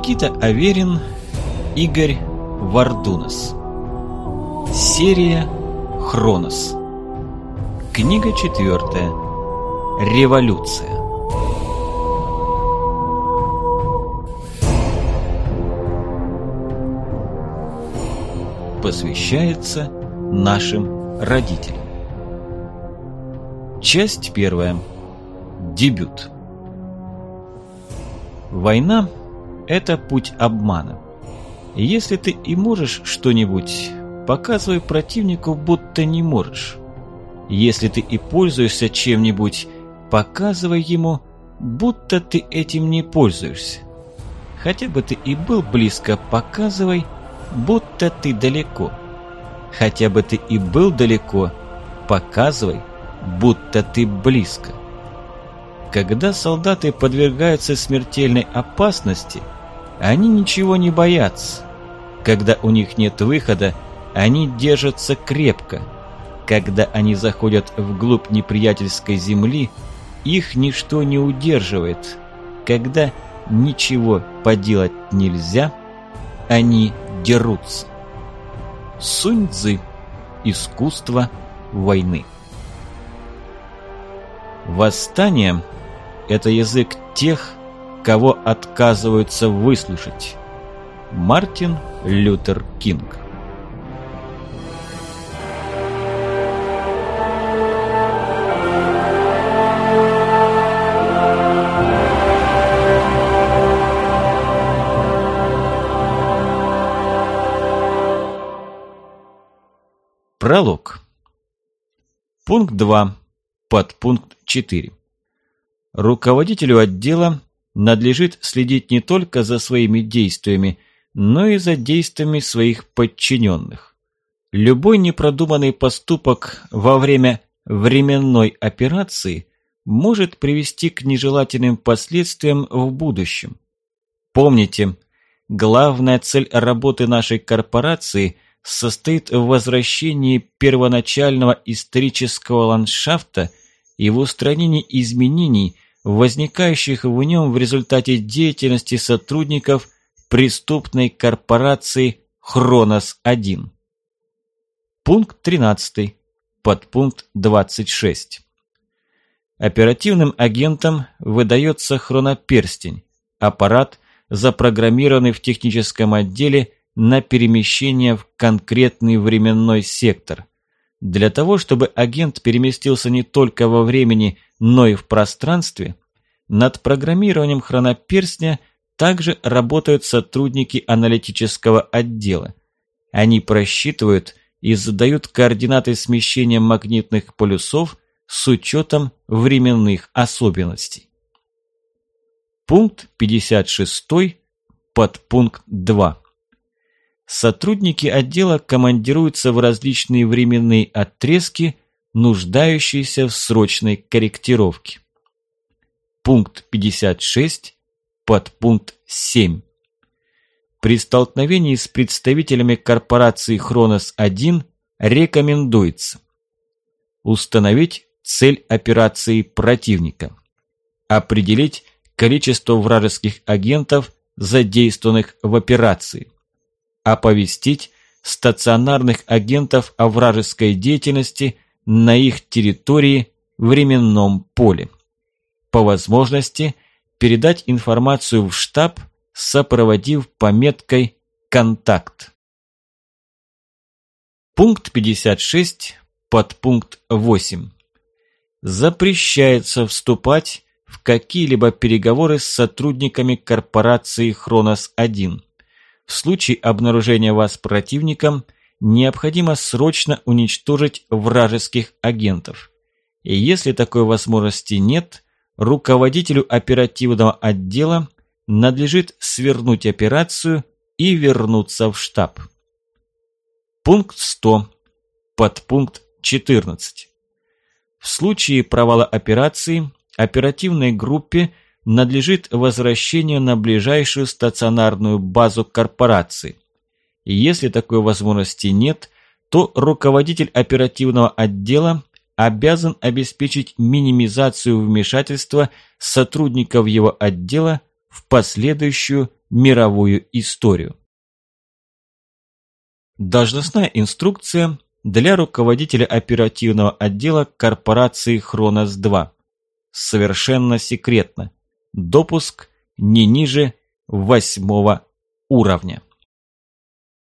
Никита Аверин, Игорь Вардунас. Серия Хронос. Книга четвертая. Революция. Посвящается нашим родителям. Часть первая. Дебют. Война – это путь обмана. Если ты и можешь что-нибудь, показывай противнику, будто не можешь. Если ты и пользуешься чем-нибудь, показывай ему, будто ты этим не пользуешься. Хотя бы ты и был близко, показывай, будто ты далеко. Хотя бы ты и был далеко, показывай, будто ты близко. Когда солдаты подвергаются смертельной опасности, они ничего не боятся. Когда у них нет выхода, они держатся крепко. Когда они заходят вглубь неприятельской земли, их ничто не удерживает. Когда ничего поделать нельзя, они дерутся. Сунь Цзы. Искусство войны. Восстание это язык тех, кого отказываются выслушать. Мартин Лютер Кинг Пролог. Пункт 2. Подпункт 4. Руководителю отдела надлежит следить не только за своими действиями, но и за действиями своих подчиненных. Любой непродуманный поступок во время временной операции может привести к нежелательным последствиям в будущем. Помните, главная цель работы нашей корпорации состоит в возвращении первоначального исторического ландшафта и в устранении изменений, возникающих в нем в результате деятельности сотрудников преступной корпорации «Хронос-1». Пункт 13. Подпункт 26. Оперативным агентам выдается хроноперстень, аппарат, запрограммированный в техническом отделе на перемещение в конкретный временной сектор. Для того, чтобы агент переместился не только во времени, но и в пространстве, над программированием хроноперстня также работают сотрудники аналитического отдела. Они просчитывают и задают координаты смещения магнитных полюсов с учетом временных особенностей. Пункт 56, подпункт 2. Сотрудники отдела командируются в различные временные отрезки, нуждающиеся в срочной корректировке. Пункт 56, подпункт 7. При столкновении с представителями корпорации «Хронос-1» рекомендуется установить цель операции противника, определить количество вражеских агентов, задействованных в операции, оповестить стационарных агентов о вражеской деятельности на их территории временном поле. По возможности передать информацию в штаб, сопроводив пометкой «Контакт». Пункт 56, подпункт 8. Запрещается вступать в какие-либо переговоры с сотрудниками корпорации «Хронос-1» В случае обнаружения вас противником необходимо срочно уничтожить вражеских агентов. И если такой возможности нет, руководителю оперативного отдела надлежит свернуть операцию и вернуться в штаб. Пункт 100. Подпункт 14. В случае провала операции оперативной группе надлежит возвращение на ближайшую стационарную базу корпорации. Если такой возможности нет, то руководитель оперативного отдела обязан обеспечить минимизацию вмешательства сотрудников его отдела в последующую мировую историю. Должностная инструкция для руководителя оперативного отдела корпорации «Хронос-2». Совершенно секретно. Допуск не ниже восьмого уровня.